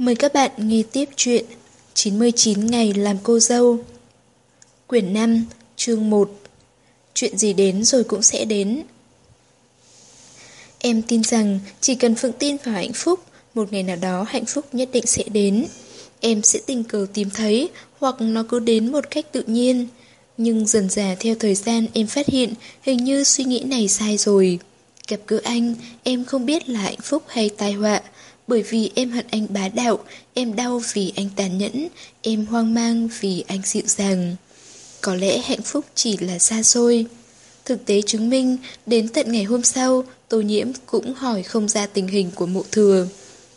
Mời các bạn nghe tiếp chuyện 99 ngày làm cô dâu Quyển 5, chương 1 Chuyện gì đến rồi cũng sẽ đến. Em tin rằng chỉ cần Phượng tin vào hạnh phúc Một ngày nào đó hạnh phúc nhất định sẽ đến. Em sẽ tình cờ tìm thấy Hoặc nó cứ đến một cách tự nhiên. Nhưng dần dà theo thời gian em phát hiện Hình như suy nghĩ này sai rồi. Gặp cứ anh Em không biết là hạnh phúc hay tai họa bởi vì em hận anh bá đạo, em đau vì anh tàn nhẫn, em hoang mang vì anh dịu dàng. Có lẽ hạnh phúc chỉ là xa xôi. Thực tế chứng minh, đến tận ngày hôm sau, Tô Nhiễm cũng hỏi không ra tình hình của mộ thừa.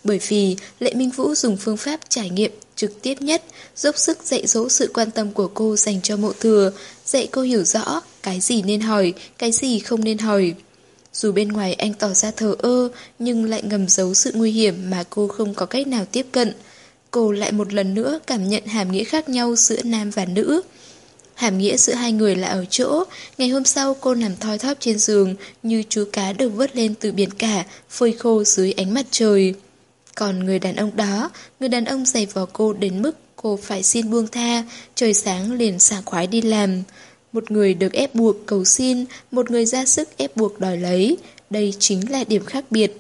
Bởi vì Lệ Minh Vũ dùng phương pháp trải nghiệm trực tiếp nhất, dốc sức dạy dỗ sự quan tâm của cô dành cho mộ thừa, dạy cô hiểu rõ cái gì nên hỏi, cái gì không nên hỏi. Dù bên ngoài anh tỏ ra thờ ơ, nhưng lại ngầm giấu sự nguy hiểm mà cô không có cách nào tiếp cận. Cô lại một lần nữa cảm nhận hàm nghĩa khác nhau giữa nam và nữ. Hàm nghĩa giữa hai người là ở chỗ, ngày hôm sau cô nằm thoi thóp trên giường như chú cá được vớt lên từ biển cả, phơi khô dưới ánh mặt trời. Còn người đàn ông đó, người đàn ông giày vò cô đến mức cô phải xin buông tha, trời sáng liền sảng khoái đi làm. Một người được ép buộc cầu xin, một người ra sức ép buộc đòi lấy. Đây chính là điểm khác biệt.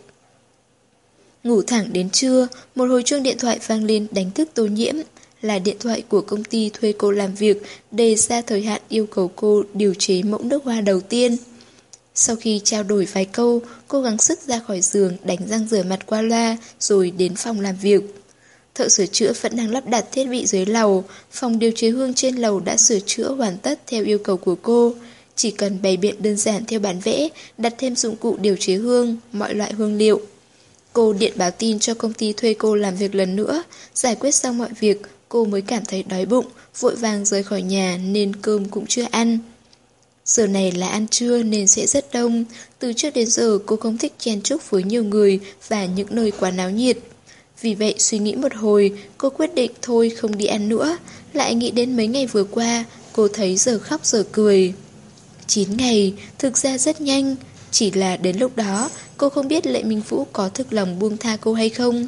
Ngủ thẳng đến trưa, một hồi chuông điện thoại vang lên đánh thức tô nhiễm. Là điện thoại của công ty thuê cô làm việc, đề ra thời hạn yêu cầu cô điều chế mẫu nước hoa đầu tiên. Sau khi trao đổi vài câu, cô gắng sức ra khỏi giường đánh răng rửa mặt qua loa rồi đến phòng làm việc. Thợ sửa chữa vẫn đang lắp đặt thiết bị dưới lầu, phòng điều chế hương trên lầu đã sửa chữa hoàn tất theo yêu cầu của cô. Chỉ cần bày biện đơn giản theo bản vẽ, đặt thêm dụng cụ điều chế hương, mọi loại hương liệu. Cô điện báo tin cho công ty thuê cô làm việc lần nữa, giải quyết xong mọi việc, cô mới cảm thấy đói bụng, vội vàng rời khỏi nhà nên cơm cũng chưa ăn. Giờ này là ăn trưa nên sẽ rất đông, từ trước đến giờ cô không thích chen chúc với nhiều người và những nơi quá náo nhiệt. Vì vậy suy nghĩ một hồi, cô quyết định thôi không đi ăn nữa. Lại nghĩ đến mấy ngày vừa qua, cô thấy giờ khóc giờ cười. 9 ngày, thực ra rất nhanh. Chỉ là đến lúc đó, cô không biết Lệ Minh Vũ có thực lòng buông tha cô hay không.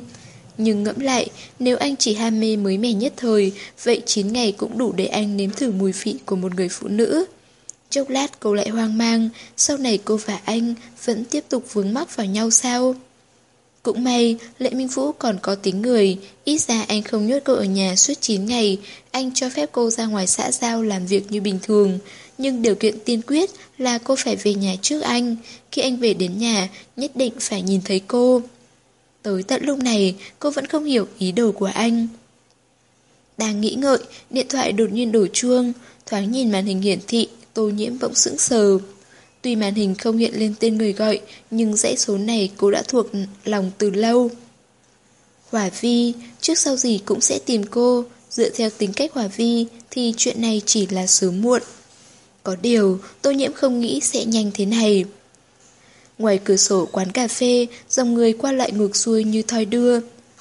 Nhưng ngẫm lại, nếu anh chỉ ham mê mới mẻ nhất thời, vậy 9 ngày cũng đủ để anh nếm thử mùi vị của một người phụ nữ. Chốc lát cô lại hoang mang, sau này cô và anh vẫn tiếp tục vướng mắc vào nhau sao? Cũng may, Lệ Minh Vũ còn có tính người, ít ra anh không nhốt cô ở nhà suốt 9 ngày, anh cho phép cô ra ngoài xã giao làm việc như bình thường. Nhưng điều kiện tiên quyết là cô phải về nhà trước anh, khi anh về đến nhà, nhất định phải nhìn thấy cô. Tới tận lúc này, cô vẫn không hiểu ý đồ của anh. Đang nghĩ ngợi, điện thoại đột nhiên đổ chuông, thoáng nhìn màn hình hiển thị, tô nhiễm bỗng sững sờ. Tuy màn hình không hiện lên tên người gọi, nhưng dãy số này cô đã thuộc lòng từ lâu. Hỏa Vi, trước sau gì cũng sẽ tìm cô, dựa theo tính cách Hỏa Vi thì chuyện này chỉ là sớm muộn. Có điều, tô nhiễm không nghĩ sẽ nhanh thế này. Ngoài cửa sổ quán cà phê, dòng người qua lại ngược xuôi như thoi đưa.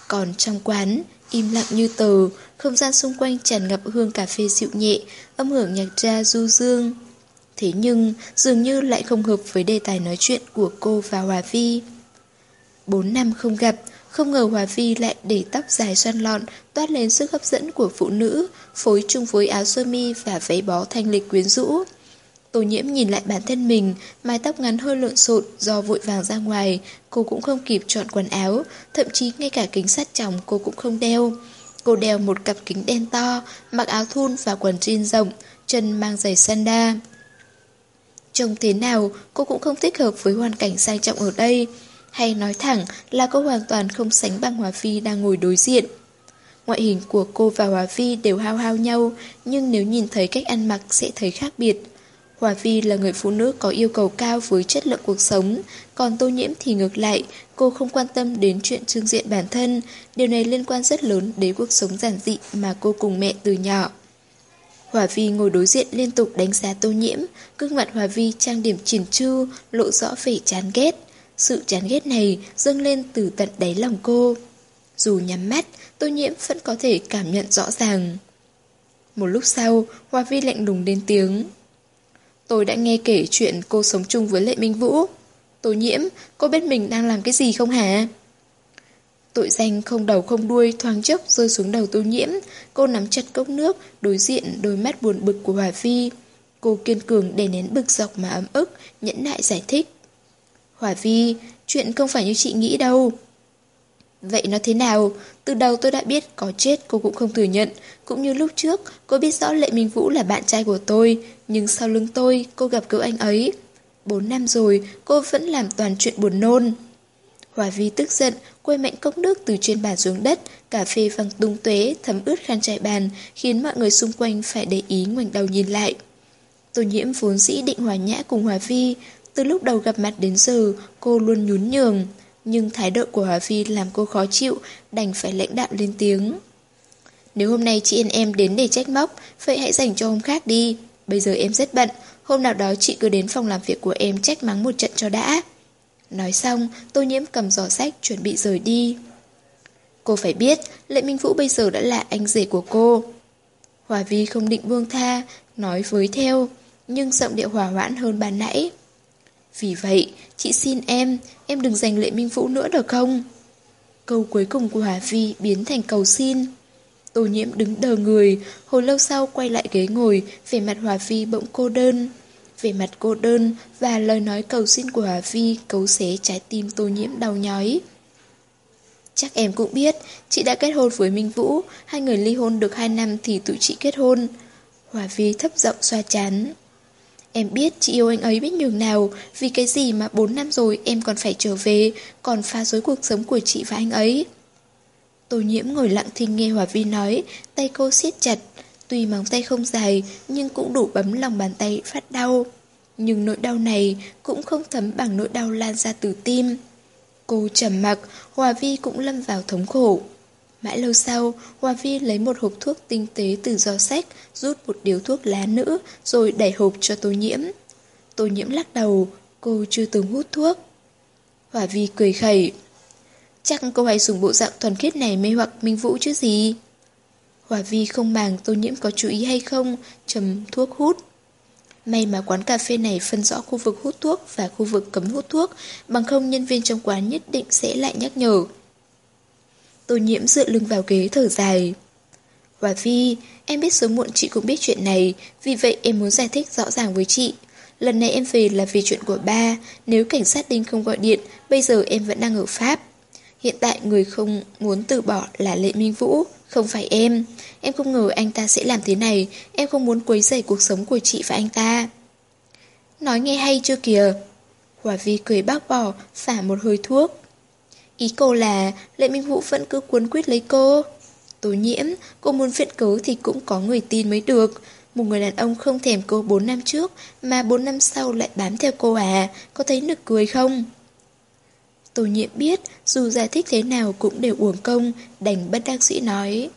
Còn trong quán, im lặng như tờ, không gian xung quanh tràn ngập hương cà phê dịu nhẹ, âm hưởng nhạc tra du dương. Thế nhưng dường như lại không hợp với đề tài nói chuyện của cô và Hòa Vi. Bốn năm không gặp, không ngờ Hòa Vi lại để tóc dài xoăn lọn toát lên sức hấp dẫn của phụ nữ, phối chung với áo sơ mi và váy bó thanh lịch quyến rũ. Tô nhiễm nhìn lại bản thân mình, mái tóc ngắn hơi lộn xộn do vội vàng ra ngoài, cô cũng không kịp chọn quần áo, thậm chí ngay cả kính sắt tròng cô cũng không đeo. Cô đeo một cặp kính đen to, mặc áo thun và quần jean rộng, chân mang giày sandal. Trông thế nào, cô cũng không thích hợp với hoàn cảnh sang trọng ở đây. Hay nói thẳng là cô hoàn toàn không sánh bằng Hòa Phi đang ngồi đối diện. Ngoại hình của cô và Hòa Phi đều hao hao nhau, nhưng nếu nhìn thấy cách ăn mặc sẽ thấy khác biệt. Hòa Vi là người phụ nữ có yêu cầu cao với chất lượng cuộc sống, còn tô nhiễm thì ngược lại, cô không quan tâm đến chuyện trương diện bản thân, điều này liên quan rất lớn đến cuộc sống giản dị mà cô cùng mẹ từ nhỏ. Hòa Vi ngồi đối diện liên tục đánh giá tô nhiễm, gương mặt Hòa Vi trang điểm chỉn chu, lộ rõ vẻ chán ghét. Sự chán ghét này dâng lên từ tận đáy lòng cô. Dù nhắm mắt, tô nhiễm vẫn có thể cảm nhận rõ ràng. Một lúc sau, Hòa Vi lạnh lùng đến tiếng. Tôi đã nghe kể chuyện cô sống chung với Lệ Minh Vũ. Tô nhiễm, cô biết mình đang làm cái gì không hả? Tội danh không đầu không đuôi thoáng chốc rơi xuống đầu tô nhiễm. Cô nắm chặt cốc nước, đối diện đôi mắt buồn bực của Hòa Vi. Cô kiên cường đè nén bực dọc mà ấm ức, nhẫn nại giải thích. Hòa Vi, chuyện không phải như chị nghĩ đâu. Vậy nó thế nào? Từ đầu tôi đã biết có chết cô cũng không thừa nhận. Cũng như lúc trước, cô biết rõ Lệ Minh Vũ là bạn trai của tôi. Nhưng sau lưng tôi, cô gặp cứu anh ấy. Bốn năm rồi, cô vẫn làm toàn chuyện buồn nôn. Hòa Vi tức giận, quay mạnh cốc nước từ trên bàn xuống đất, cà phê văng tung tuế, thấm ướt khăn trải bàn, khiến mọi người xung quanh phải để ý ngoảnh đầu nhìn lại. Tô nhiễm vốn dĩ định hòa nhã cùng Hòa Vi, từ lúc đầu gặp mặt đến giờ, cô luôn nhún nhường. Nhưng thái độ của Hòa Vi làm cô khó chịu, đành phải lãnh đạm lên tiếng. Nếu hôm nay chị em em đến để trách móc, vậy hãy dành cho hôm khác đi. Bây giờ em rất bận, hôm nào đó chị cứ đến phòng làm việc của em trách mắng một trận cho đã. Nói xong, tô nhiễm cầm giỏ sách chuẩn bị rời đi. Cô phải biết, Lệ Minh Vũ bây giờ đã là anh rể của cô. Hòa Vi không định buông tha, nói với theo, nhưng giọng điệu hòa hoãn hơn ban nãy. Vì vậy, chị xin em, em đừng giành Lệ Minh Vũ nữa được không? Câu cuối cùng của Hòa Vi biến thành cầu xin. Tô nhiễm đứng đờ người, hồi lâu sau quay lại ghế ngồi, vẻ mặt Hòa Vi bỗng cô đơn. Về mặt cô đơn và lời nói cầu xin của Hà Vi cấu xé trái tim tô nhiễm đau nhói. Chắc em cũng biết, chị đã kết hôn với Minh Vũ, hai người ly hôn được hai năm thì tụi chị kết hôn. Hòa Vi thấp giọng xoa chán. Em biết chị yêu anh ấy biết nhường nào, vì cái gì mà bốn năm rồi em còn phải trở về, còn phá rối cuộc sống của chị và anh ấy. Tô nhiễm ngồi lặng thinh nghe Hòa Vi nói, tay cô siết chặt, Tuy móng tay không dài, nhưng cũng đủ bấm lòng bàn tay phát đau. Nhưng nỗi đau này cũng không thấm bằng nỗi đau lan ra từ tim. Cô trầm mặc, Hòa Vi cũng lâm vào thống khổ. Mãi lâu sau, Hòa Vi lấy một hộp thuốc tinh tế từ giò sách, rút một điếu thuốc lá nữ, rồi đẩy hộp cho tô nhiễm. Tô nhiễm lắc đầu, cô chưa từng hút thuốc. Hòa Vi cười khẩy. Chắc cô hay dùng bộ dạng thuần khiết này mê hoặc Minh Vũ chứ gì? Hòa Vi không màng tô nhiễm có chú ý hay không, Trầm thuốc hút. May mà quán cà phê này phân rõ khu vực hút thuốc và khu vực cấm hút thuốc, bằng không nhân viên trong quán nhất định sẽ lại nhắc nhở. Tô nhiễm dựa lưng vào ghế thở dài. Hòa Vi, em biết sớm muộn chị cũng biết chuyện này, vì vậy em muốn giải thích rõ ràng với chị. Lần này em về là vì chuyện của ba, nếu cảnh sát Đinh không gọi điện, bây giờ em vẫn đang ở Pháp. Hiện tại người không muốn từ bỏ là Lệ Minh Vũ, không phải em. Em không ngờ anh ta sẽ làm thế này, em không muốn quấy rầy cuộc sống của chị và anh ta. Nói nghe hay chưa kìa? Hòa Vi cười bác bỏ, xả một hơi thuốc. Ý cô là Lệ Minh Vũ vẫn cứ cuốn quyết lấy cô. Tố nhiễm, cô muốn viện cớ thì cũng có người tin mới được. Một người đàn ông không thèm cô 4 năm trước, mà 4 năm sau lại bám theo cô à, có thấy nực cười không? Tô nhiệm biết, dù giải thích thế nào cũng đều uổng công, đành bất đắc sĩ nói.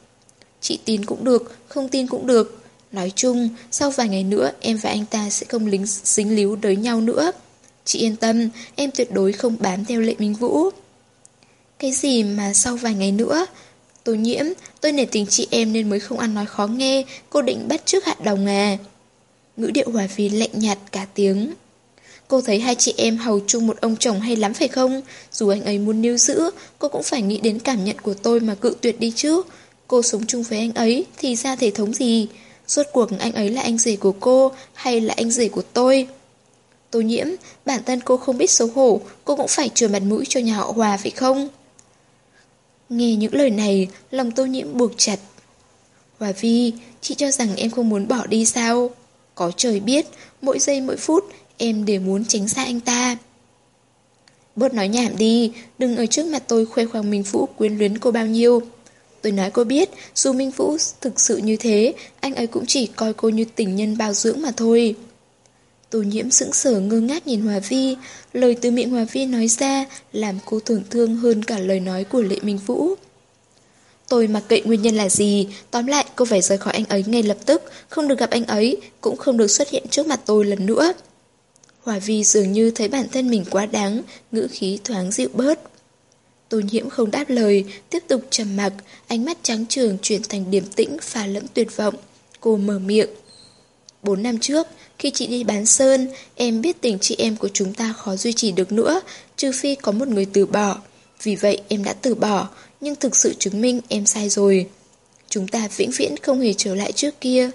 Chị tin cũng được, không tin cũng được. Nói chung, sau vài ngày nữa em và anh ta sẽ không lính dính líu đới nhau nữa. Chị yên tâm, em tuyệt đối không bám theo lệ minh vũ. Cái gì mà sau vài ngày nữa? Tô nhiễm, tôi nể tình chị em nên mới không ăn nói khó nghe, cô định bắt trước hạn đồng à. Ngữ điệu hòa vì lạnh nhạt cả tiếng. Cô thấy hai chị em hầu chung một ông chồng hay lắm phải không? Dù anh ấy muốn níu giữ, cô cũng phải nghĩ đến cảm nhận của tôi mà cự tuyệt đi chứ. Cô sống chung với anh ấy thì ra thể thống gì? Suốt cuộc anh ấy là anh rể của cô hay là anh rể của tôi? Tô nhiễm, bản thân cô không biết xấu hổ, cô cũng phải trừ mặt mũi cho nhà họ Hòa phải không? Nghe những lời này, lòng tô nhiễm buộc chặt. Hòa Vi, chị cho rằng em không muốn bỏ đi sao? Có trời biết, mỗi giây mỗi phút em đều muốn tránh xa anh ta. Bớt nói nhảm đi, đừng ở trước mặt tôi khoe khoang Minh Vũ quyến luyến cô bao nhiêu. Tôi nói cô biết, dù Minh Vũ thực sự như thế, anh ấy cũng chỉ coi cô như tình nhân bao dưỡng mà thôi. Tô nhiễm sững sờ ngơ ngác nhìn Hòa Vi, lời từ miệng Hòa Vi nói ra làm cô tổn thương hơn cả lời nói của Lệ Minh Vũ. Tôi mặc kệ nguyên nhân là gì, tóm lại cô phải rời khỏi anh ấy ngay lập tức, không được gặp anh ấy, cũng không được xuất hiện trước mặt tôi lần nữa. Hòa Vi dường như thấy bản thân mình quá đáng, ngữ khí thoáng dịu bớt. Tô nhiễm không đáp lời, tiếp tục trầm mặc, ánh mắt trắng trường chuyển thành điềm tĩnh pha lẫn tuyệt vọng. Cô mở miệng. Bốn năm trước, khi chị đi bán sơn, em biết tình chị em của chúng ta khó duy trì được nữa, trừ phi có một người từ bỏ. Vì vậy em đã từ bỏ, nhưng thực sự chứng minh em sai rồi. Chúng ta vĩnh viễn không hề trở lại trước kia.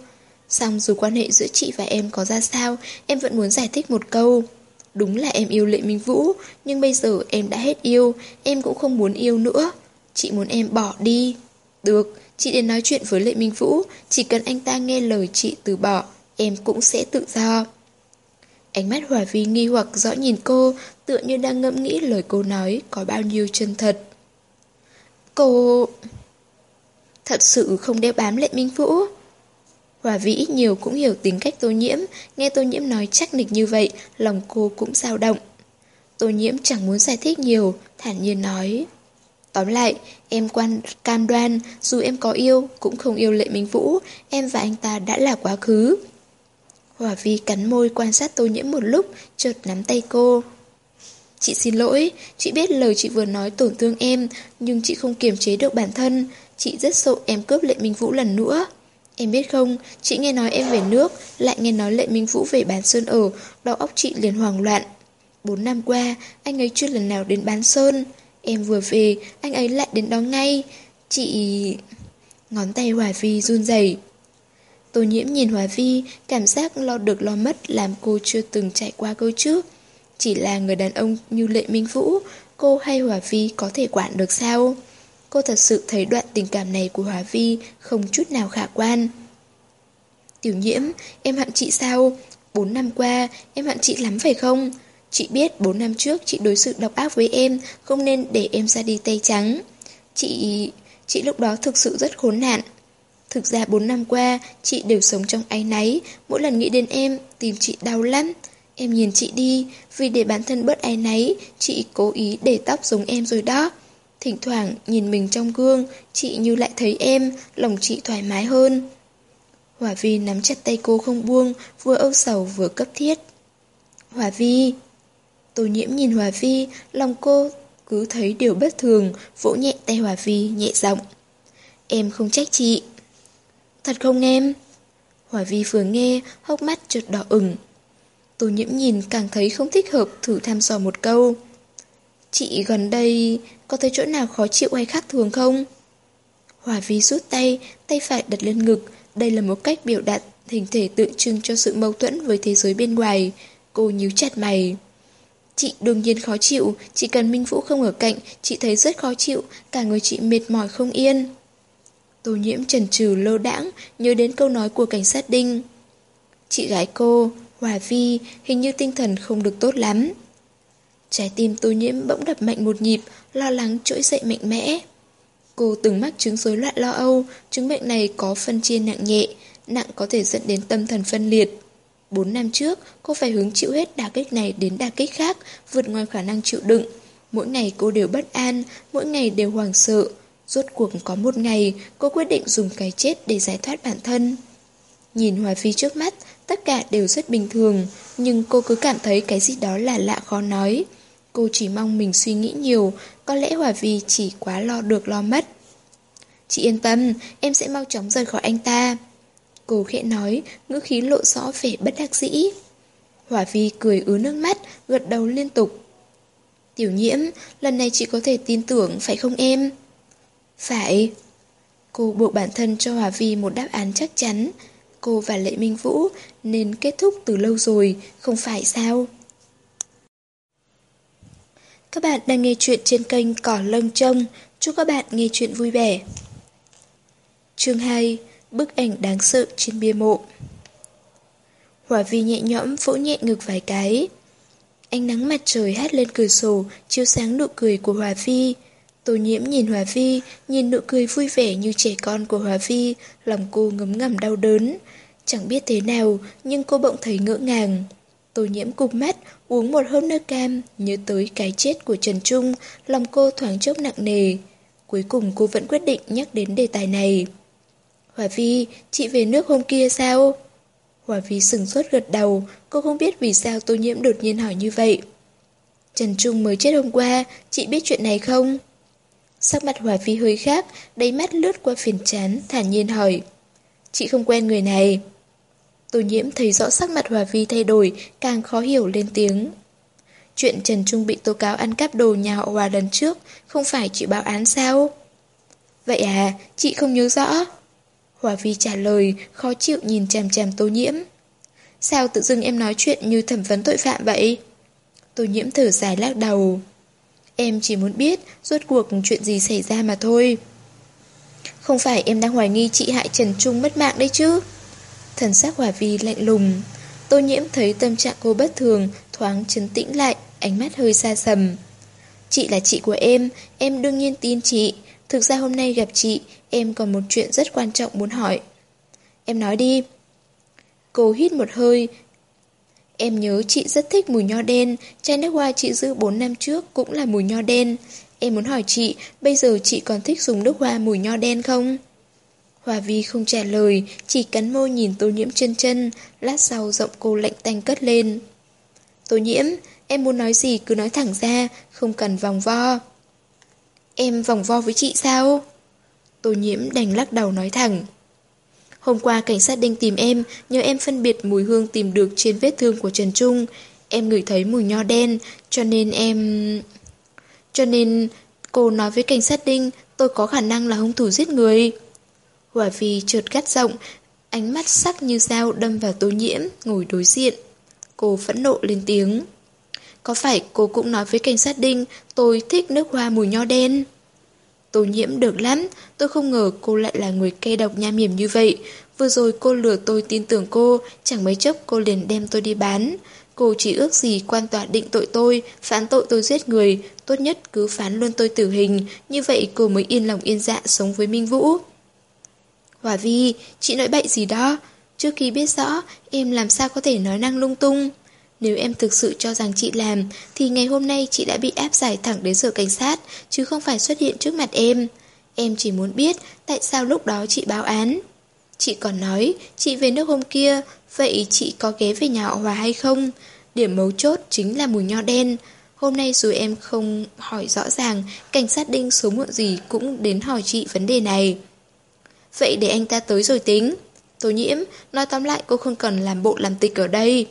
Xong dù quan hệ giữa chị và em có ra sao, em vẫn muốn giải thích một câu. Đúng là em yêu Lệ Minh Vũ, nhưng bây giờ em đã hết yêu, em cũng không muốn yêu nữa. Chị muốn em bỏ đi. Được, chị đến nói chuyện với Lệ Minh Vũ, chỉ cần anh ta nghe lời chị từ bỏ, em cũng sẽ tự do. Ánh mắt Hòa Vi nghi hoặc rõ nhìn cô, tựa như đang ngẫm nghĩ lời cô nói có bao nhiêu chân thật. Cô... Thật sự không đeo bám Lệ Minh Vũ. Hòa Vĩ nhiều cũng hiểu tính cách tô nhiễm, nghe tô nhiễm nói chắc nịch như vậy, lòng cô cũng dao động. Tô nhiễm chẳng muốn giải thích nhiều, thản nhiên nói. Tóm lại, em quan cam đoan, dù em có yêu, cũng không yêu Lệ Minh Vũ, em và anh ta đã là quá khứ. Hòa Vi cắn môi quan sát tô nhiễm một lúc, chợt nắm tay cô. Chị xin lỗi, chị biết lời chị vừa nói tổn thương em, nhưng chị không kiềm chế được bản thân. Chị rất sợ em cướp Lệ Minh Vũ lần nữa. Em biết không, chị nghe nói em về nước, lại nghe nói Lệ Minh Vũ về bán sơn ở, đầu óc chị liền hoảng loạn. Bốn năm qua, anh ấy chưa lần nào đến bán sơn. Em vừa về, anh ấy lại đến đó ngay. Chị... Ngón tay Hòa Vi run rẩy. Tô nhiễm nhìn Hòa Vi, cảm giác lo được lo mất làm cô chưa từng trải qua câu trước. Chỉ là người đàn ông như Lệ Minh Vũ, cô hay Hòa Vi có thể quản được sao? Cô thật sự thấy đoạn tình cảm này của Hòa Vi không chút nào khả quan. Tiểu nhiễm, em hận chị sao? Bốn năm qua, em hận chị lắm phải không? Chị biết bốn năm trước chị đối xử độc ác với em, không nên để em ra đi tay trắng. Chị... chị lúc đó thực sự rất khốn nạn. Thực ra bốn năm qua, chị đều sống trong áy náy, mỗi lần nghĩ đến em, tìm chị đau lắm. Em nhìn chị đi, vì để bản thân bớt áy náy, chị cố ý để tóc giống em rồi đó. Thỉnh thoảng nhìn mình trong gương, chị như lại thấy em, lòng chị thoải mái hơn. Hòa Vi nắm chặt tay cô không buông, vừa âu sầu vừa cấp thiết. Hòa Vi... Tô nhiễm nhìn Hòa Vi, lòng cô cứ thấy điều bất thường, vỗ nhẹ tay Hòa Vi, nhẹ giọng. Em không trách chị. Thật không em? Hòa Vi vừa nghe, hốc mắt chợt đỏ ửng. Tô nhiễm nhìn càng thấy không thích hợp thử thăm dò một câu. Chị gần đây có thấy chỗ nào khó chịu hay khác thường không? Hòa Vi rút tay, tay phải đặt lên ngực. Đây là một cách biểu đạt hình thể tượng trưng cho sự mâu thuẫn với thế giới bên ngoài. Cô nhíu chặt mày. Chị đương nhiên khó chịu, chỉ cần Minh Vũ không ở cạnh, chị thấy rất khó chịu, cả người chị mệt mỏi không yên. Tô nhiễm trần trừ lơ đãng, nhớ đến câu nói của cảnh sát Đinh. Chị gái cô, Hòa Vi, hình như tinh thần không được tốt lắm. Trái tim tô nhiễm bỗng đập mạnh một nhịp, lo lắng trỗi dậy mạnh mẽ. Cô từng mắc chứng rối loạn lo âu, chứng bệnh này có phân chia nặng nhẹ, nặng có thể dẫn đến tâm thần phân liệt. Bốn năm trước, cô phải hứng chịu hết đả kích này đến đả kích khác, vượt ngoài khả năng chịu đựng. Mỗi ngày cô đều bất an, mỗi ngày đều hoảng sợ, Rốt cuộc có một ngày, cô quyết định dùng cái chết để giải thoát bản thân. Nhìn Hòa Phi trước mắt, tất cả đều rất bình thường, nhưng cô cứ cảm thấy cái gì đó là lạ khó nói. Cô chỉ mong mình suy nghĩ nhiều, có lẽ Hòa Vi chỉ quá lo được lo mất. Chị yên tâm, em sẽ mau chóng rời khỏi anh ta. Cô khẽ nói, ngữ khí lộ rõ vẻ bất đắc dĩ. Hòa Vi cười ứa nước mắt, gật đầu liên tục. Tiểu nhiễm, lần này chị có thể tin tưởng, phải không em? Phải. Cô buộc bản thân cho Hòa Vi một đáp án chắc chắn. Cô và Lệ Minh Vũ nên kết thúc từ lâu rồi, không phải sao? Các bạn đang nghe chuyện trên kênh Cỏ Lông Trông. Chúc các bạn nghe chuyện vui vẻ. Chương 2 Bức ảnh đáng sợ trên bia mộ Hòa Vi nhẹ nhõm vỗ nhẹ ngực vài cái. Ánh nắng mặt trời hát lên cửa sổ, chiếu sáng nụ cười của Hòa Vi. Tô nhiễm nhìn Hòa Vi, nhìn nụ cười vui vẻ như trẻ con của Hòa Vi, lòng cô ngấm ngầm đau đớn. Chẳng biết thế nào, nhưng cô bỗng thấy ngỡ ngàng. Tô nhiễm cụp mắt, uống một hớp nước cam, nhớ tới cái chết của Trần Trung, lòng cô thoáng chốc nặng nề. Cuối cùng cô vẫn quyết định nhắc đến đề tài này. Hòa Vi, chị về nước hôm kia sao? Hòa Vi sừng sốt gật đầu, cô không biết vì sao tô nhiễm đột nhiên hỏi như vậy. Trần Trung mới chết hôm qua, chị biết chuyện này không? Sắc mặt Hòa Vi hơi khác, đầy mắt lướt qua phiền chán, thản nhiên hỏi. Chị không quen người này. Tô nhiễm thấy rõ sắc mặt Hòa Vi thay đổi, càng khó hiểu lên tiếng. Chuyện Trần Trung bị tố cáo ăn cắp đồ nhà họ Hòa lần trước, không phải chị báo án sao? Vậy à, chị không nhớ rõ. Hòa Vi trả lời, khó chịu nhìn chằm chằm tô nhiễm. Sao tự dưng em nói chuyện như thẩm vấn tội phạm vậy? Tô nhiễm thở dài lắc đầu. Em chỉ muốn biết rốt cuộc chuyện gì xảy ra mà thôi. Không phải em đang hoài nghi chị hại Trần Trung mất mạng đấy chứ? Thần sắc Hòa Vi lạnh lùng. Tô nhiễm thấy tâm trạng cô bất thường, thoáng chấn tĩnh lại, ánh mắt hơi xa sầm. Chị là chị của em, em đương nhiên tin chị. Thực ra hôm nay gặp chị, em còn một chuyện rất quan trọng muốn hỏi. Em nói đi. Cô hít một hơi. Em nhớ chị rất thích mùi nho đen, chai nước hoa chị giữ 4 năm trước cũng là mùi nho đen. Em muốn hỏi chị, bây giờ chị còn thích dùng nước hoa mùi nho đen không? Hòa Vi không trả lời, chỉ cắn môi nhìn tô nhiễm chân chân, lát sau giọng cô lạnh tanh cất lên. Tô nhiễm, em muốn nói gì cứ nói thẳng ra, không cần vòng vo. Em vòng vo với chị sao? Tô nhiễm đành lắc đầu nói thẳng. Hôm qua cảnh sát đinh tìm em, nhờ em phân biệt mùi hương tìm được trên vết thương của Trần Trung. Em ngửi thấy mùi nho đen, cho nên em... Cho nên cô nói với cảnh sát đinh tôi có khả năng là hung thủ giết người. Hòa vì trượt gắt rộng, ánh mắt sắc như dao đâm vào tô nhiễm, ngồi đối diện. Cô phẫn nộ lên tiếng. Có phải cô cũng nói với cảnh sát đinh tôi thích nước hoa mùi nho đen? Tô nhiễm được lắm, tôi không ngờ cô lại là người cay độc nham hiểm như vậy. Vừa rồi cô lừa tôi tin tưởng cô, chẳng mấy chốc cô liền đem tôi đi bán. Cô chỉ ước gì quan tòa định tội tôi, phán tội tôi giết người, tốt nhất cứ phán luôn tôi tử hình, như vậy cô mới yên lòng yên dạ sống với Minh Vũ. Hòa Vi, chị nói bậy gì đó? Trước khi biết rõ, em làm sao có thể nói năng lung tung? Nếu em thực sự cho rằng chị làm, thì ngày hôm nay chị đã bị áp giải thẳng đến sở cảnh sát, chứ không phải xuất hiện trước mặt em. Em chỉ muốn biết tại sao lúc đó chị báo án. Chị còn nói, chị về nước hôm kia, vậy chị có ghé về nhà họ Hòa hay không? Điểm mấu chốt chính là mùi nho đen. Hôm nay dù em không hỏi rõ ràng, cảnh sát đinh số muộn gì cũng đến hỏi chị vấn đề này. Vậy để anh ta tới rồi tính. Tô nhiễm, nói tóm lại cô không cần làm bộ làm tịch ở đây.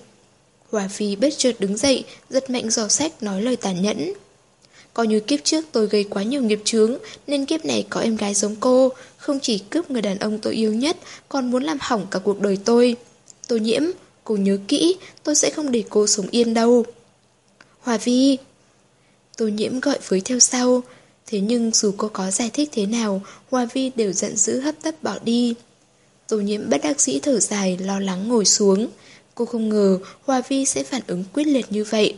Hòa Phi bất chợt đứng dậy, giật mạnh giò sách nói lời tàn nhẫn. Coi như kiếp trước tôi gây quá nhiều nghiệp chướng, nên kiếp này có em gái giống cô, không chỉ cướp người đàn ông tôi yêu nhất, còn muốn làm hỏng cả cuộc đời tôi. Tô nhiễm, cô nhớ kỹ, tôi sẽ không để cô sống yên đâu. Hòa Vi Tô nhiễm gọi với theo sau, thế nhưng dù cô có giải thích thế nào, Hoa Vi đều giận dữ hấp tấp bỏ đi. Tô nhiễm bất đắc dĩ thở dài, lo lắng ngồi xuống. Cô không ngờ Hoa Vi sẽ phản ứng quyết liệt như vậy.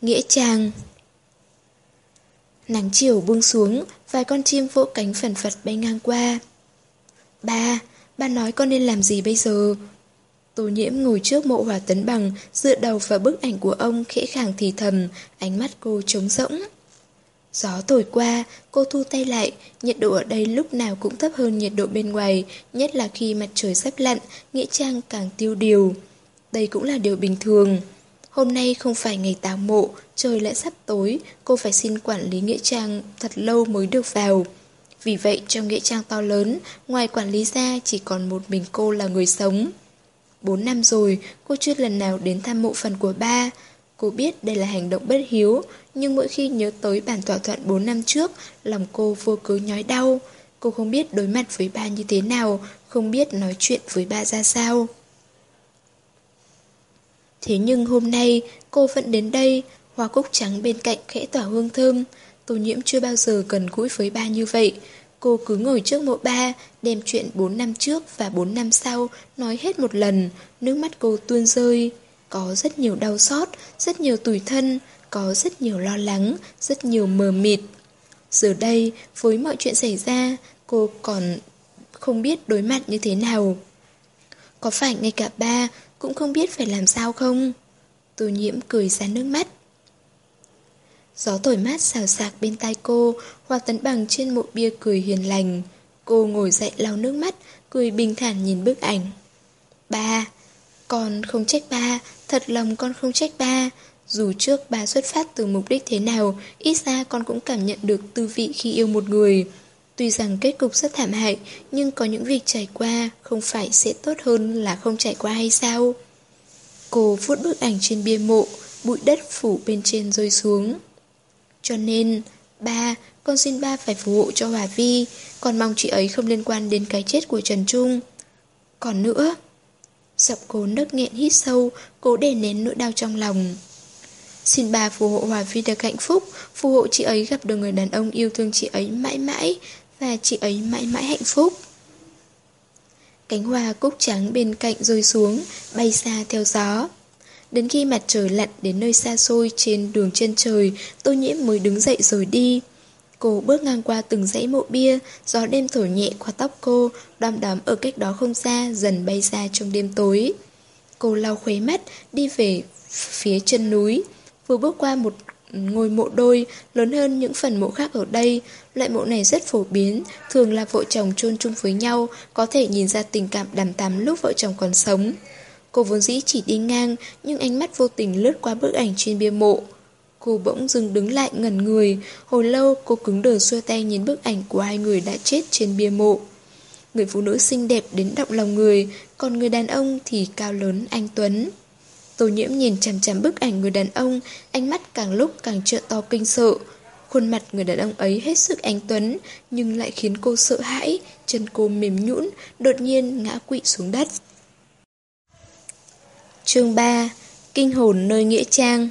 Nghĩa trang Nắng chiều buông xuống, vài con chim vỗ cánh phần phật bay ngang qua. Ba, ba nói con nên làm gì bây giờ? Tô nhiễm ngồi trước mộ hòa tấn bằng, dựa đầu vào bức ảnh của ông khẽ khàng thì thầm, ánh mắt cô trống rỗng. Gió thổi qua, cô thu tay lại, nhiệt độ ở đây lúc nào cũng thấp hơn nhiệt độ bên ngoài, nhất là khi mặt trời sắp lặn, nghĩa trang càng tiêu điều. Đây cũng là điều bình thường. Hôm nay không phải ngày táo mộ, trời lại sắp tối, cô phải xin quản lý nghĩa trang thật lâu mới được vào. Vì vậy trong nghĩa trang to lớn, ngoài quản lý ra chỉ còn một mình cô là người sống. Bốn năm rồi, cô chưa lần nào đến thăm mộ phần của ba. Cô biết đây là hành động bất hiếu, nhưng mỗi khi nhớ tới bản thỏa thuận 4 năm trước, lòng cô vô cớ nhói đau. Cô không biết đối mặt với ba như thế nào, không biết nói chuyện với ba ra sao. Thế nhưng hôm nay, cô vẫn đến đây, hoa cúc trắng bên cạnh khẽ tỏa hương thơm. Tô nhiễm chưa bao giờ gần gũi với ba như vậy. Cô cứ ngồi trước mộ ba, đem chuyện 4 năm trước và 4 năm sau nói hết một lần, nước mắt cô tuôn rơi. Có rất nhiều đau xót, rất nhiều tủi thân, có rất nhiều lo lắng, rất nhiều mờ mịt. Giờ đây, với mọi chuyện xảy ra, cô còn không biết đối mặt như thế nào. Có phải ngay cả ba cũng không biết phải làm sao không? Tô nhiễm cười ra nước mắt. Gió thổi mát xào xạc bên tai cô, Hoa Tấn Bằng trên mộ bia cười hiền lành. Cô ngồi dậy lau nước mắt, cười bình thản nhìn bức ảnh. Ba, con không trách ba, thật lòng con không trách ba. Dù trước ba xuất phát từ mục đích thế nào, ít ra con cũng cảm nhận được tư vị khi yêu một người. Tuy rằng kết cục rất thảm hại, nhưng có những việc trải qua không phải sẽ tốt hơn là không trải qua hay sao? Cô vuốt bức ảnh trên bia mộ, bụi đất phủ bên trên rơi xuống. Cho nên, ba, con xin ba phải phù hộ cho Hòa Vi, con mong chị ấy không liên quan đến cái chết của Trần Trung. Còn nữa, giọng cô nấc nghẹn hít sâu, cố đè nén nỗi đau trong lòng. Xin bà phù hộ Hòa Phi được hạnh phúc, phù hộ chị ấy gặp được người đàn ông yêu thương chị ấy mãi mãi, và chị ấy mãi mãi hạnh phúc. Cánh hoa cúc trắng bên cạnh rơi xuống, bay xa theo gió. Đến khi mặt trời lặn đến nơi xa xôi trên đường chân trời, tô nhiễm mới đứng dậy rồi đi. Cô bước ngang qua từng dãy mộ bia, gió đêm thổi nhẹ qua tóc cô, đom đóm ở cách đó không xa, dần bay ra trong đêm tối. Cô lau khuấy mắt, đi về phía chân núi. Vừa bước qua một ngôi mộ đôi, lớn hơn những phần mộ khác ở đây. Loại mộ này rất phổ biến, thường là vợ chồng chôn chung với nhau, có thể nhìn ra tình cảm đằm thắm lúc vợ chồng còn sống. Cô vốn dĩ chỉ đi ngang, nhưng ánh mắt vô tình lướt qua bức ảnh trên bia mộ. Cô bỗng dừng đứng lại ngẩn người, hồi lâu cô cứng đờ xua tay nhìn bức ảnh của hai người đã chết trên bia mộ. Người phụ nữ xinh đẹp đến động lòng người, còn người đàn ông thì cao lớn anh Tuấn. Tô nhiễm nhìn chằm chằm bức ảnh người đàn ông, ánh mắt càng lúc càng trợn to kinh sợ. Khuôn mặt người đàn ông ấy hết sức anh Tuấn, nhưng lại khiến cô sợ hãi, chân cô mềm nhũn, đột nhiên ngã quỵ xuống đất. Chương 3 Kinh hồn nơi Nghĩa Trang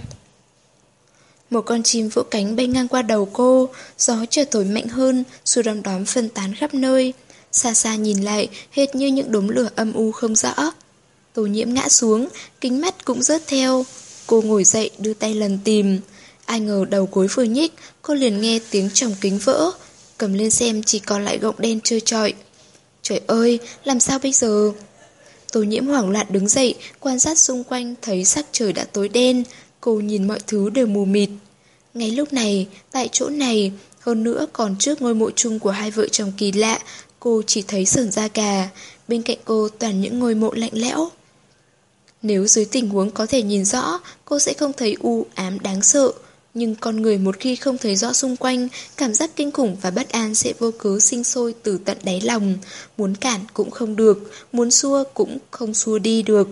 một con chim vỗ cánh bay ngang qua đầu cô, gió trở thổi mạnh hơn, xua đom đóm phân tán khắp nơi. Xa xa nhìn lại, hết như những đốm lửa âm u không rõ. Tô nhiễm ngã xuống, kính mắt cũng rớt theo. Cô ngồi dậy đưa tay lần tìm. Ai ngờ đầu gối vừa nhích, cô liền nghe tiếng tròng kính vỡ. Cầm lên xem chỉ còn lại gọng đen trơ trọi. Trời ơi, làm sao bây giờ? Tô nhiễm hoảng loạn đứng dậy, quan sát xung quanh thấy sắc trời đã tối đen. Cô nhìn mọi thứ đều mù mịt. Ngay lúc này, tại chỗ này, hơn nữa còn trước ngôi mộ chung của hai vợ chồng kỳ lạ, cô chỉ thấy sờn da gà. Bên cạnh cô toàn những ngôi mộ lạnh lẽo. Nếu dưới tình huống có thể nhìn rõ, cô sẽ không thấy u ám đáng sợ. Nhưng con người một khi không thấy rõ xung quanh, cảm giác kinh khủng và bất an sẽ vô cớ sinh sôi từ tận đáy lòng. Muốn cản cũng không được, muốn xua cũng không xua đi được.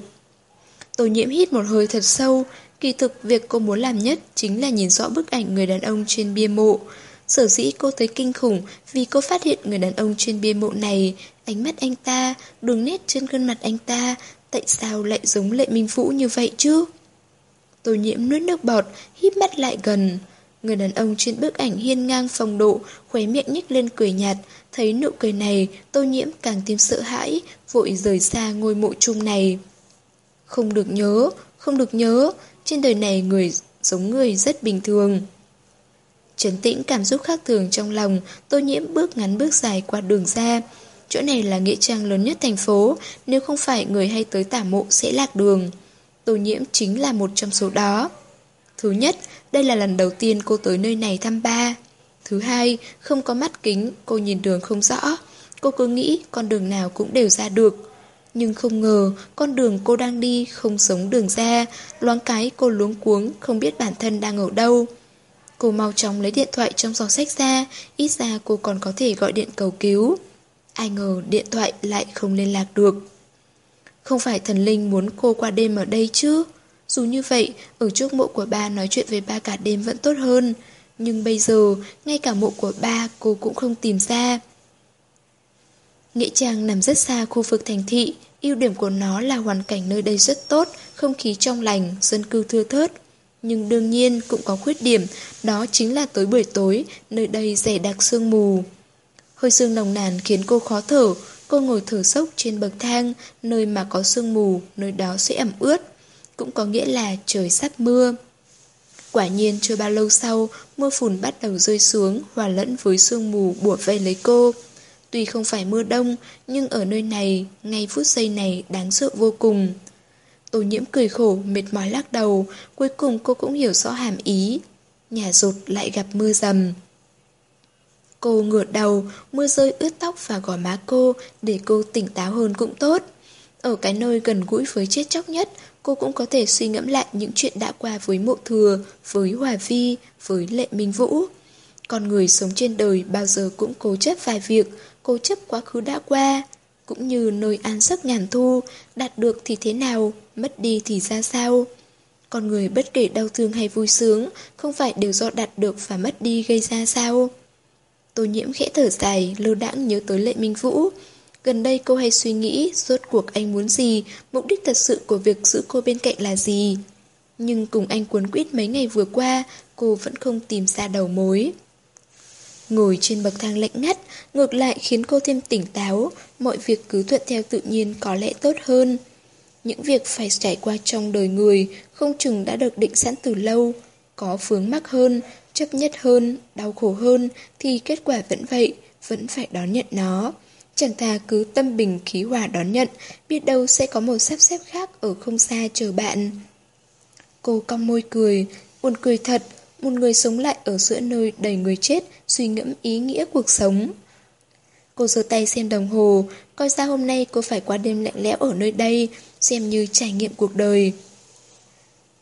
Tô nhiễm hít một hơi thật sâu, kỳ thực việc cô muốn làm nhất chính là nhìn rõ bức ảnh người đàn ông trên bia mộ. Sở dĩ cô thấy kinh khủng vì cô phát hiện người đàn ông trên bia mộ này, ánh mắt anh ta, đường nét trên gương mặt anh ta, tại sao lại giống lệ minh vũ như vậy chứ? Tô nhiễm nuốt nước bọt, híp mắt lại gần. Người đàn ông trên bức ảnh hiên ngang phong độ, khóe miệng nhếch lên cười nhạt. Thấy nụ cười này, tô nhiễm càng thêm sợ hãi, vội rời xa ngôi mộ chung này. Không được nhớ, không được nhớ, trên đời này người giống người rất bình thường. Trấn tĩnh cảm xúc khác thường trong lòng, tô nhiễm bước ngắn bước dài qua đường ra. Chỗ này là nghĩa trang lớn nhất thành phố, nếu không phải người hay tới tả mộ sẽ lạc đường. Tô nhiễm chính là một trong số đó. Thứ nhất, đây là lần đầu tiên cô tới nơi này thăm ba. Thứ hai, không có mắt kính, cô nhìn đường không rõ. Cô cứ nghĩ con đường nào cũng đều ra được. Nhưng không ngờ, con đường cô đang đi không giống đường ra, loáng cái cô luống cuống, không biết bản thân đang ở đâu. Cô mau chóng lấy điện thoại trong giỏ sách ra, ít ra cô còn có thể gọi điện cầu cứu. Ai ngờ điện thoại lại không liên lạc được. Không phải thần linh muốn cô qua đêm ở đây chứ? Dù như vậy, ở trước mộ của ba nói chuyện với ba cả đêm vẫn tốt hơn. Nhưng bây giờ, ngay cả mộ của ba cô cũng không tìm ra. Nghĩa trang nằm rất xa khu vực thành thị, ưu điểm của nó là hoàn cảnh nơi đây rất tốt, không khí trong lành, dân cư thưa thớt. Nhưng đương nhiên cũng có khuyết điểm, đó chính là tối buổi tối, nơi đây dày đặc sương mù. Hơi sương nồng nàn khiến cô khó thở, cô ngồi thở sốc trên bậc thang, nơi mà có sương mù, nơi đó sẽ ẩm ướt. Cũng có nghĩa là trời sắp mưa. Quả nhiên chưa bao lâu sau, mưa phùn bắt đầu rơi xuống, hòa lẫn với sương mù bủa vây lấy cô. Tuy không phải mưa đông, nhưng ở nơi này, ngay phút giây này đáng sợ vô cùng. Tô nhiễm cười khổ, mệt mỏi lắc đầu, cuối cùng cô cũng hiểu rõ hàm ý. Nhà rụt lại gặp mưa dầm. Cô ngửa đầu, mưa rơi ướt tóc và gò má cô để cô tỉnh táo hơn cũng tốt. Ở cái nơi gần gũi với chết chóc nhất, cô cũng có thể suy ngẫm lại những chuyện đã qua với mộ thừa, với Hòa Vi, với Lệ Minh Vũ. Con người sống trên đời bao giờ cũng cố chấp vài việc, cố chấp quá khứ đã qua. Cũng như nơi an giấc ngàn thu, đạt được thì thế nào, mất đi thì ra sao. Con người bất kể đau thương hay vui sướng, không phải đều do đạt được và mất đi gây ra sao? Tô nhiễm khẽ thở dài, lơ đãng nhớ tới lệ minh vũ. Gần đây cô hay suy nghĩ rốt cuộc anh muốn gì, mục đích thật sự của việc giữ cô bên cạnh là gì. Nhưng cùng anh cuốn quýt mấy ngày vừa qua, cô vẫn không tìm ra đầu mối. Ngồi trên bậc thang lạnh ngắt, ngược lại khiến cô thêm tỉnh táo, mọi việc cứ thuận theo tự nhiên có lẽ tốt hơn. Những việc phải trải qua trong đời người không chừng đã được định sẵn từ lâu, có vướng mắc hơn, chấp nhất hơn, đau khổ hơn thì kết quả vẫn vậy, vẫn phải đón nhận nó. Chẳng thà cứ tâm bình khí hòa đón nhận, biết đâu sẽ có một sắp xếp khác ở không xa chờ bạn. Cô cong môi cười, buồn cười thật, một người sống lại ở giữa nơi đầy người chết, suy ngẫm ý nghĩa cuộc sống. Cô giơ tay xem đồng hồ, coi ra hôm nay cô phải qua đêm lạnh lẽo ở nơi đây, xem như trải nghiệm cuộc đời.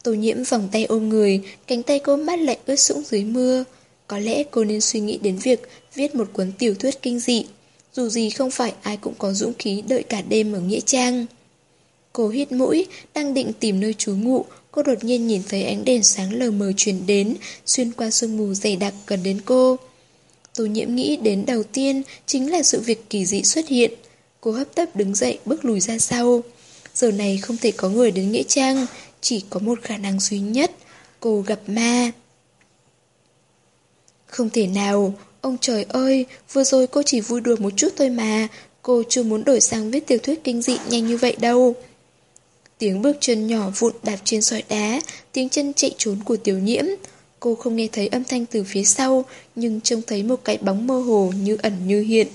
Tô nhiễm vòng tay ôm người, cánh tay cô mát lạnh ướt sũng dưới mưa. Có lẽ cô nên suy nghĩ đến việc viết một cuốn tiểu thuyết kinh dị. Dù gì không phải ai cũng có dũng khí đợi cả đêm ở Nghĩa Trang. Cô hít mũi, đang định tìm nơi trú ngụ, cô đột nhiên nhìn thấy ánh đèn sáng lờ mờ truyền đến, xuyên qua sương mù dày đặc gần đến cô. Tô nhiễm nghĩ đến đầu tiên chính là sự việc kỳ dị xuất hiện. Cô hấp tấp đứng dậy bước lùi ra sau. Giờ này không thể có người đến Nghĩa Trang, chỉ có một khả năng duy nhất, cô gặp ma. Không thể nào, ông trời ơi, vừa rồi cô chỉ vui đùa một chút thôi mà, cô chưa muốn đổi sang viết tiểu thuyết kinh dị nhanh như vậy đâu. Tiếng bước chân nhỏ vụn đạp trên sỏi đá, tiếng chân chạy trốn của tiểu nhiễm. Cô không nghe thấy âm thanh từ phía sau, nhưng trông thấy một cái bóng mơ hồ như ẩn như hiện.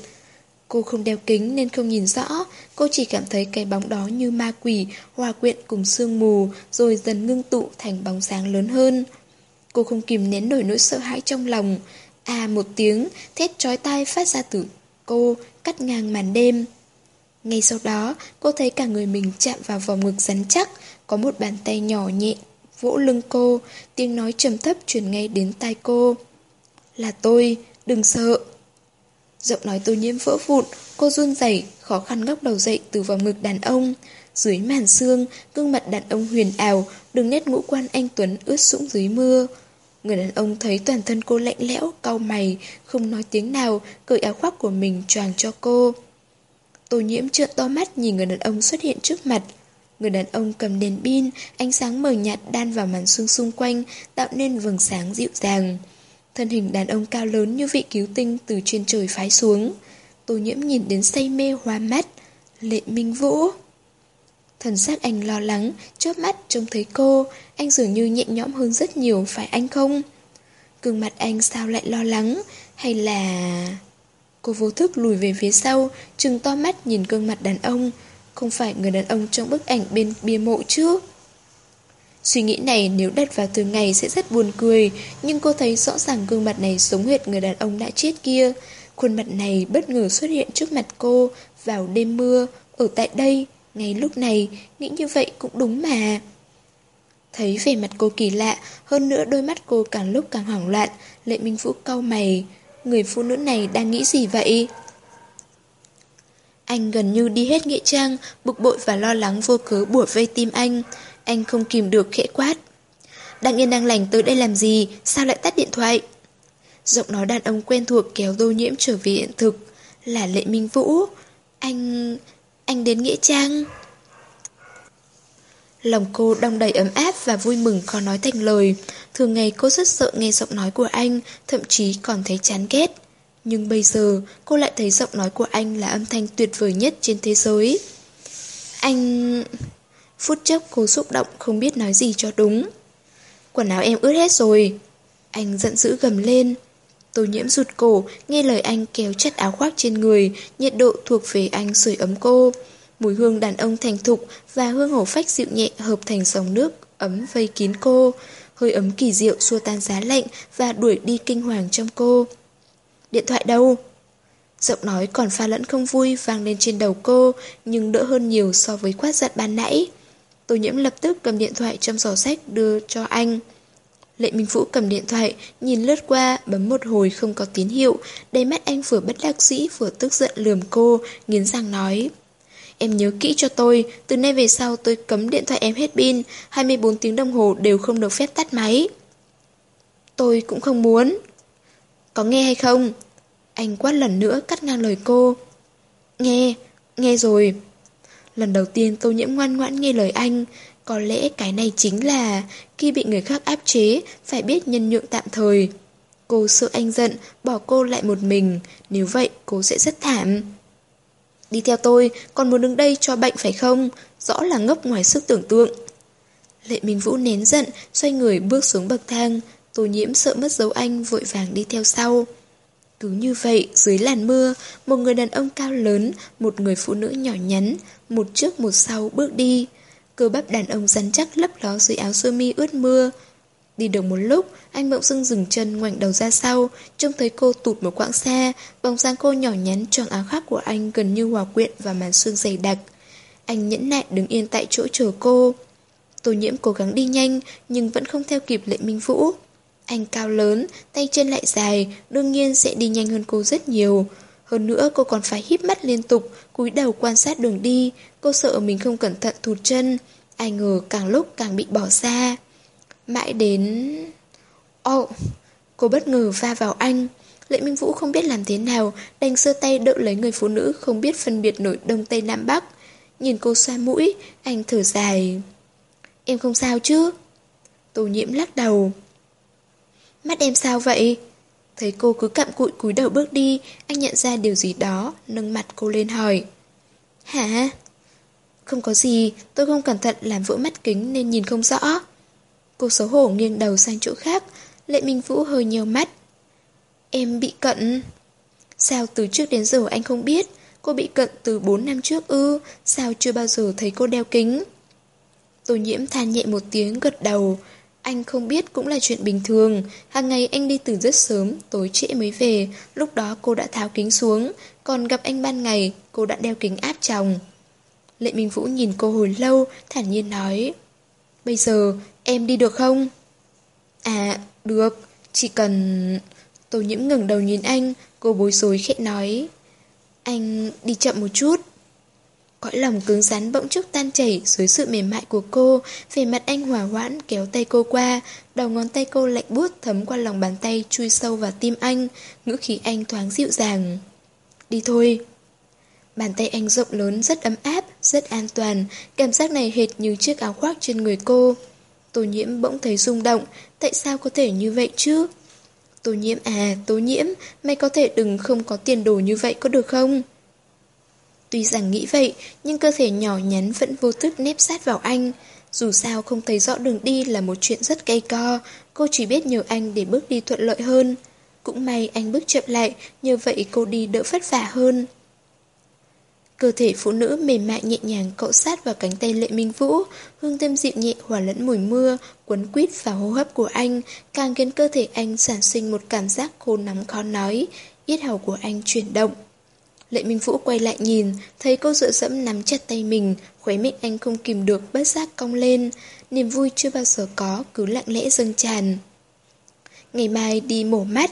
Cô không đeo kính nên không nhìn rõ, cô chỉ cảm thấy cái bóng đó như ma quỷ hòa quyện cùng sương mù rồi dần ngưng tụ thành bóng sáng lớn hơn. Cô không kìm nén nổi nỗi sợ hãi trong lòng. À một tiếng, thét chói tai phát ra từ cô, cắt ngang màn đêm. Ngay sau đó, cô thấy cả người mình chạm vào vòng ngực rắn chắc, có một bàn tay nhỏ nhẹ vỗ lưng cô, tiếng nói trầm thấp truyền ngay đến tai cô. Là tôi, đừng sợ. Giọng nói tô nhiễm vỡ vụn, cô run rẩy, khó khăn ngóc đầu dậy từ vòng ngực đàn ông. Dưới màn xương, gương mặt đàn ông huyền ảo, đường nét ngũ quan anh Tuấn ướt sũng dưới mưa. Người đàn ông thấy toàn thân cô lạnh lẽo, cau mày, không nói tiếng nào, cởi áo khoác của mình choàng cho cô. Tô nhiễm trợn to mắt nhìn người đàn ông xuất hiện trước mặt. Người đàn ông cầm đèn pin, ánh sáng mờ nhạt đan vào màn xương xung quanh, tạo nên vầng sáng dịu dàng. Thân hình đàn ông cao lớn như vị cứu tinh từ trên trời phái xuống. Tô nhiễm nhìn đến say mê hoa mắt. Lệ Minh Vũ. Thần sắc anh lo lắng, chớp mắt trông thấy cô, anh dường như nhẹ nhõm hơn rất nhiều, phải anh không? Cương mặt anh sao lại lo lắng, hay là... Cô vô thức lùi về phía sau, trừng to mắt nhìn gương mặt đàn ông. Không phải người đàn ông trong bức ảnh bên bia mộ chứ? Suy nghĩ này nếu đặt vào thường ngày sẽ rất buồn cười, nhưng cô thấy rõ ràng gương mặt này giống hệt người đàn ông đã chết kia. Khuôn mặt này bất ngờ xuất hiện trước mặt cô vào đêm mưa, ở tại đây, ngay lúc này, nghĩ như vậy cũng đúng mà. Thấy vẻ mặt cô kỳ lạ, hơn nữa đôi mắt cô càng lúc càng hoảng loạn, Lệ Minh Vũ cau mày. Người phụ nữ này đang nghĩ gì vậy? Anh gần như đi hết nghĩa trang, bực bội và lo lắng vô cớ bủa vây tim anh. Anh không kìm được khẽ quát. Đang yên đang lành tới đây làm gì, sao lại tắt điện thoại? Giọng nói đàn ông quen thuộc kéo đô nhiễm trở về hiện thực. Là Lệ Minh Vũ. Anh... anh đến Nghĩa Trang. Lòng cô đong đầy ấm áp và vui mừng khó nói thành lời. Thường ngày cô rất sợ nghe giọng nói của anh, thậm chí còn thấy chán ghét. Nhưng bây giờ, cô lại thấy giọng nói của anh là âm thanh tuyệt vời nhất trên thế giới. Anh... Phút chốc cô xúc động không biết nói gì cho đúng. Quần áo em ướt hết rồi. Anh giận dữ gầm lên. Tô nhiễm rụt cổ, nghe lời anh kéo chất áo khoác trên người, nhiệt độ thuộc về anh sưởi ấm cô. Mùi hương đàn ông thành thục và hương hổ phách dịu nhẹ hợp thành dòng nước ấm vây kín cô. Hơi ấm kỳ diệu xua tan giá lạnh và đuổi đi kinh hoàng trong cô. Điện thoại đâu? Giọng nói còn pha lẫn không vui vang lên trên đầu cô, nhưng đỡ hơn nhiều so với quát giận ban nãy. Tô nhiễm lập tức cầm điện thoại trong giỏ sách đưa cho anh. Lệ Minh Vũ cầm điện thoại, nhìn lướt qua, bấm một hồi không có tín hiệu, đầy mắt anh vừa bất đắc dĩ vừa tức giận lườm cô, nghiến răng nói. Em nhớ kỹ cho tôi, từ nay về sau tôi cấm điện thoại em hết pin, 24 tiếng đồng hồ đều không được phép tắt máy. Tôi cũng không muốn. Có nghe hay không? Anh quát lần nữa cắt ngang lời cô. Nghe, nghe rồi. Lần đầu tiên tô nhiễm ngoan ngoãn nghe lời anh, có lẽ cái này chính là khi bị người khác áp chế, phải biết nhân nhượng tạm thời. Cô sợ anh giận, bỏ cô lại một mình, nếu vậy cô sẽ rất thảm. Đi theo tôi, còn muốn đứng đây cho bệnh phải không? Rõ là ngốc ngoài sức tưởng tượng. Lệ Minh Vũ nén giận, xoay người bước xuống bậc thang. Tô nhiễm sợ mất dấu anh, vội vàng đi theo sau. Cứ như vậy, dưới làn mưa, một người đàn ông cao lớn, một người phụ nữ nhỏ nhắn, một trước một sau bước đi. Cơ bắp đàn ông rắn chắc lấp ló dưới áo sơ mi ướt mưa. Đi được một lúc, anh bỗng dưng dừng chân ngoảnh đầu ra sau, trông thấy cô tụt một quãng xa, bóng dáng cô nhỏ nhắn trong áo khác của anh gần như hòa quyện vào màn sương dày đặc. Anh nhẫn nại đứng yên tại chỗ chờ cô. Tô nhiễm cố gắng đi nhanh, nhưng vẫn không theo kịp lệ minh vũ. Anh cao lớn, tay chân lại dài, đương nhiên sẽ đi nhanh hơn cô rất nhiều. Hơn nữa cô còn phải híp mắt liên tục, cúi đầu quan sát đường đi, cô sợ mình không cẩn thận thụt chân. Ai ngờ càng lúc càng bị bỏ xa. Mãi đến... Ồ, oh, cô bất ngờ va vào anh. Lệ Minh Vũ không biết làm thế nào, đành sơ tay đỡ lấy người phụ nữ không biết phân biệt nổi Đông Tây Nam Bắc. Nhìn cô xoa mũi, anh thở dài. Em không sao chứ? Tô nhiễm lắc đầu. Mắt em sao vậy? Thấy cô cứ cặm cụi cúi đầu bước đi, anh nhận ra điều gì đó, nâng mặt cô lên hỏi. Hả? Không có gì, tôi không cẩn thận làm vỡ mắt kính nên nhìn không rõ. Cô xấu hổ nghiêng đầu sang chỗ khác, Lệ Minh Vũ hơi nhiều mắt. Em bị cận. Sao từ trước đến giờ anh không biết? Cô bị cận từ 4 năm trước ư, sao chưa bao giờ thấy cô đeo kính? Tô nhiễm than nhẹ một tiếng gật đầu. Anh không biết cũng là chuyện bình thường. Hàng ngày anh đi từ rất sớm, tối trễ mới về. Lúc đó cô đã tháo kính xuống. Còn gặp anh ban ngày, cô đã đeo kính áp chồng. Lệ Minh Vũ nhìn cô hồi lâu, thản nhiên nói. Bây giờ, em đi được không? À, được. Chỉ cần... Tô nhiễm ngừng đầu nhìn anh, cô bối rối khẽ nói. Anh đi chậm một chút. Cõi lòng cứng rắn bỗng chốc tan chảy dưới sự mềm mại của cô, về mặt anh hòa hoãn kéo tay cô qua, đầu ngón tay cô lạnh buốt thấm qua lòng bàn tay chui sâu vào tim anh, ngữ khí anh thoáng dịu dàng. Đi thôi. Bàn tay anh rộng lớn rất ấm áp, rất an toàn, cảm giác này hệt như chiếc áo khoác trên người cô. Tô nhiễm bỗng thấy rung động, tại sao có thể như vậy chứ? Tô nhiễm à, tô nhiễm, mày có thể đừng không có tiền đồ như vậy có được không? Tuy rằng nghĩ vậy, nhưng cơ thể nhỏ nhắn vẫn vô thức nếp sát vào anh. Dù sao không thấy rõ đường đi là một chuyện rất cay co, cô chỉ biết nhờ anh để bước đi thuận lợi hơn. Cũng may anh bước chậm lại, nhờ vậy cô đi đỡ vất vả hơn. Cơ thể phụ nữ mềm mại nhẹ nhàng cậu sát vào cánh tay lệ minh vũ, hương thơm dịu nhẹ hòa lẫn mùi mưa, quấn quýt vào hô hấp của anh, càng khiến cơ thể anh sản sinh một cảm giác khô nóng khó nói, yết hầu của anh chuyển động. Lệ Minh Vũ quay lại nhìn, thấy cô dựa dẫm nắm chặt tay mình, khóe miệng anh không kìm được bất giác cong lên, niềm vui chưa bao giờ có, cứ lặng lẽ dâng tràn. Ngày mai đi mổ mắt.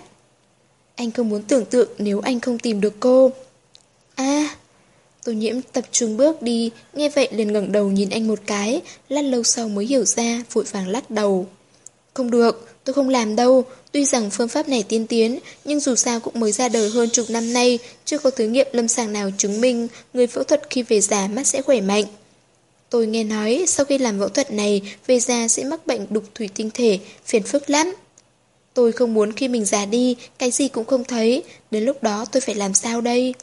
Anh không muốn tưởng tượng nếu anh không tìm được cô. a Tô nhiễm tập trung bước đi, nghe vậy liền ngẩng đầu nhìn anh một cái, lát lâu sau mới hiểu ra, vội vàng lắc đầu. Không được, tôi không làm đâu, tuy rằng phương pháp này tiên tiến, nhưng dù sao cũng mới ra đời hơn chục năm nay, chưa có thử nghiệm lâm sàng nào chứng minh người phẫu thuật khi về già mắt sẽ khỏe mạnh. Tôi nghe nói sau khi làm phẫu thuật này, về già sẽ mắc bệnh đục thủy tinh thể, phiền phức lắm. Tôi không muốn khi mình già đi, cái gì cũng không thấy, đến lúc đó tôi phải làm sao đây?